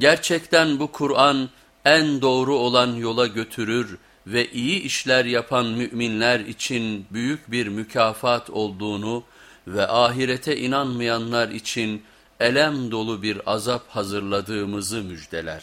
Gerçekten bu Kur'an en doğru olan yola götürür ve iyi işler yapan müminler için büyük bir mükafat olduğunu ve ahirete inanmayanlar için elem dolu bir azap hazırladığımızı müjdeler.